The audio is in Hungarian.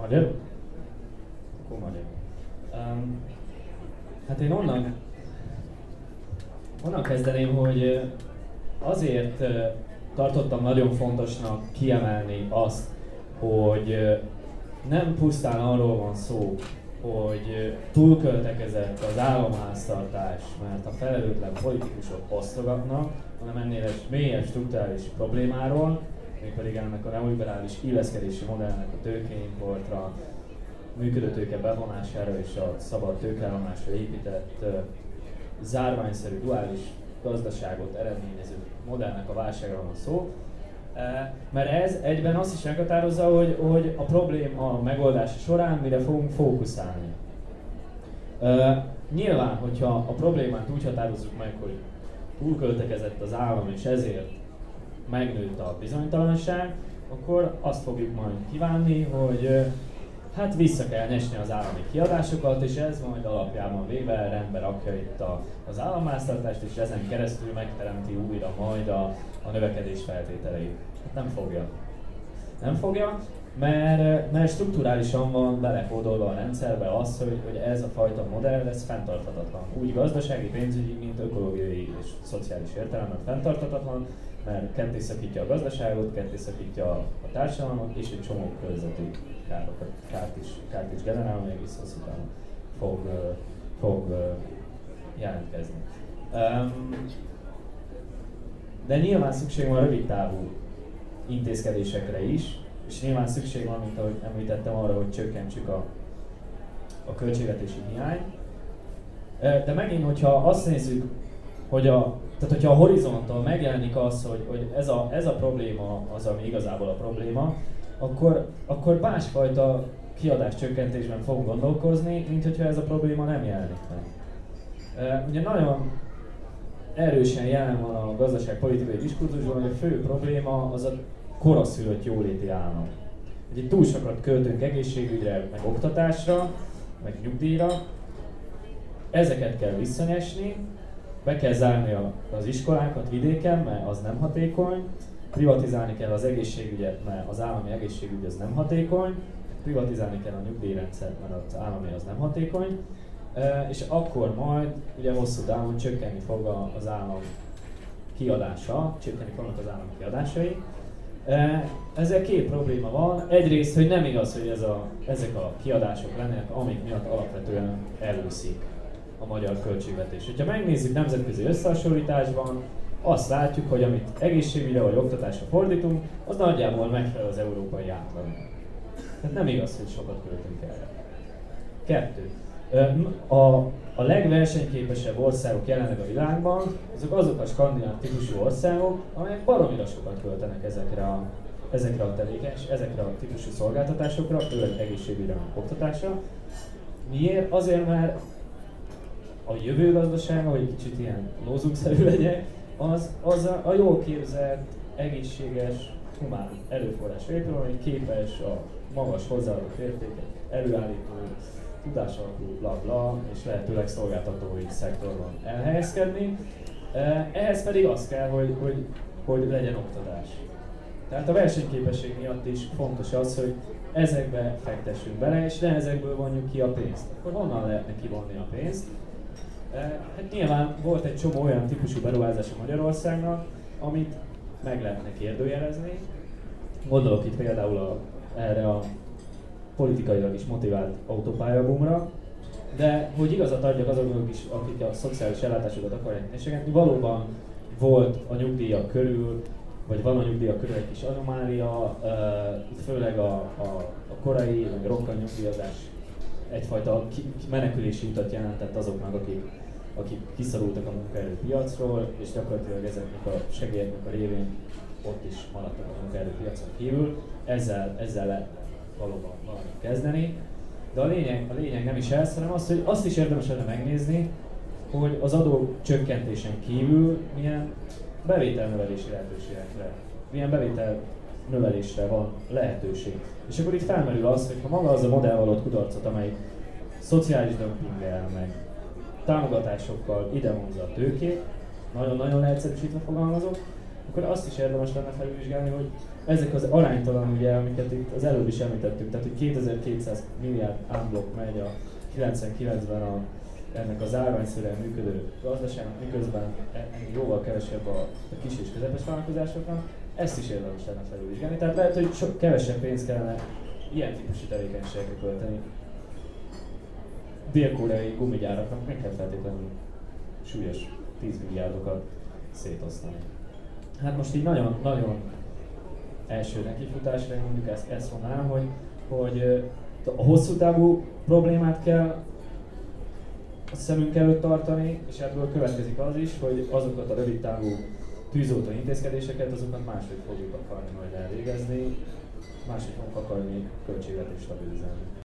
Magyar? Akkor magyar. Um, hát én onnan, onnan kezdeném, hogy azért tartottam nagyon fontosnak kiemelni azt, hogy nem pusztán arról van szó, hogy túlköltekezett az államháztartás, mert a felelőtlen politikusok osztogatnak, hanem ennél egy mélyes struktúrális problémáról, mégpedig ennek a neoliberális illeszkedési modellnek a tőkeimportra, működő tőke bevonására és a szabad tőkeállomásra épített zárványszerű duális gazdaságot eredményező modellnek a válságra van szó, mert ez egyben azt is meghatározza, hogy, hogy a probléma megoldása során mire fogunk fókuszálni. Nyilván, hogyha a problémát úgy határozzuk meg, hogy túlköltekezett az állam, és ezért megnőtt a bizonytalanság, akkor azt fogjuk majd kívánni, hogy hát vissza kell nyesni az állami kiadásokat, és ez majd alapjában véve rendbe rakja itt a, az államháztartást, és ezen keresztül megteremti újra majd a, a növekedés feltételeit. Hát nem fogja. Nem fogja, mert, mert strukturálisan van belekódolva a rendszerbe az, hogy, hogy ez a fajta modell ez fenntarthatatlan. Úgy gazdasági, pénzügyi, mint ökológiai és szociális értelemben fenntarthatatlan, mert ketté szakítja a gazdaságot, ketté szakítja a társadalmat, és egy csomó közötti károkat, kárt is, kárt is generál, még egész hosszú fog, fog jelentkezni. De nyilván szükség van rövid távú intézkedésekre is, és nyilván szükség van, mint ahogy említettem, arra, hogy csökkentsük a, a költségvetési hiány. De megint, hogyha azt nézzük, hogy a, tehát hogyha a horizonton megjelenik az, hogy, hogy ez, a, ez a probléma az, ami igazából a probléma, akkor, akkor másfajta kiadás csökkentésben fogunk gondolkozni, mint hogyha ez a probléma nem jelenik meg. Ugye nagyon erősen jelen van a gazdaságpolitikai diskurzusban, hogy a fő probléma az a koraszülött jóléti állam. Ugye túl sokat költünk egészségügyre, meg oktatásra, meg nyugdíjra, ezeket kell visszanyesni, be kell zárni az iskolákat vidéken, mert az nem hatékony, privatizálni kell az egészségügyet, mert az állami egészségügy az nem hatékony, privatizálni kell a nyugdíjrendszert, mert az állami az nem hatékony, és akkor majd ugye hosszú távon csökkenni fog az állam kiadása, csökkenni fognak az állam kiadásai. Ezzel két probléma van. Egyrészt, hogy nem igaz, hogy ez a, ezek a kiadások lennének, amik miatt alapvetően elúszik a magyar költségvetés. Ha megnézzük nemzetközi összehasonlításban, azt látjuk, hogy amit egészségügyre vagy oktatásra fordítunk, az nagyjából megfelel az európai átlagnak. Tehát nem igaz, hogy sokat költünk erre. Kettő. A, a legversenyképesebb országok jelenleg a világban, azok azok a skandináv típusú országok, amelyek baromira sokat költenek ezekre a, ezekre a tevékenys, ezekre a típusú szolgáltatásokra, főleg egészségügyre, oktatásra. Miért? Azért, mert a jövő gazdasága, hogy kicsit ilyen lózugszerű legyen, az, az a, a jól képzelt, egészséges, humán erőforrás épül, ami képes a magas hozzáadott értéket előállító, tudás alapú, bla bla, és lehetőleg szolgáltatói szektorban elhelyezkedni. E, ehhez pedig az kell, hogy, hogy, hogy legyen oktatás. Tehát a versenyképesség miatt is fontos az, hogy ezekbe fektessünk bele, és ne ezekből vonjuk ki a pénzt. Akkor honnan lehetne kivonni a pénzt? Hát nyilván volt egy csomó olyan típusú beruházás a Magyarországnak, amit meg lehetne kérdőjelezni. Gondolok itt például a, erre a politikailag is motivált autópályabumra, de hogy igazat adjak azoknak is, akik a szociális ellátásokat akarják nézegetni, valóban volt a nyugdíjak körül, vagy van a nyugdíjak körül egy kis anomália, főleg a, a, a korai, vagy rokkal nyugdíjazás egyfajta menekülési utat jelentett azoknak, akik akik kiszorultak a munkaerőpiacról, és gyakorlatilag ezeknek a segélyeknek a révén ott is maradtak a munkaerőpiacon kívül. Ezzel, ezzel lehet valóban valamit kezdeni. De a lényeg, a lényeg nem is ez, hanem az, hogy azt is érdemes lenne megnézni, hogy az adó csökkentésen kívül milyen bevételnövelési lehetőségekre, milyen bevétel növelésre van lehetőség. És akkor itt felmerül az, hogy ha maga az a modell valott kudarcot, amely szociális dömpinggel, meg támogatásokkal ide vonza a tőkét, nagyon-nagyon leegyszerűsítve fogalmazok, akkor azt is érdemes lenne felvizsgálni, hogy ezek az aránytalan, ugye, amiket itt az előbb is említettük, tehát hogy 2200 milliárd unblock megy a 99-ben a, ennek az árványszerűen működő gazdaságnak, miközben jóval kevesebb a, a kis és közepes vállalkozásoknak, ezt is érdemes lenne felülvizsgálni. Tehát lehet, hogy sok kevesebb pénzt kellene ilyen típusú tevékenységekre költeni. Dél-koreai gumigyáraknak meg kell feltétlenül súlyos 10 milliárdokat szétosztani. Hát most így nagyon, nagyon első nekifutásra én mondjuk ezt, ezt mondanám, hogy, hogy a hosszú távú problémát kell a szemünk előtt tartani, és ebből következik az is, hogy azokat a rövid távú tűzoltó intézkedéseket, azokat máshogy fogjuk akarni majd elvégezni, máshogy fogunk akarni költségvetést stabilizálni.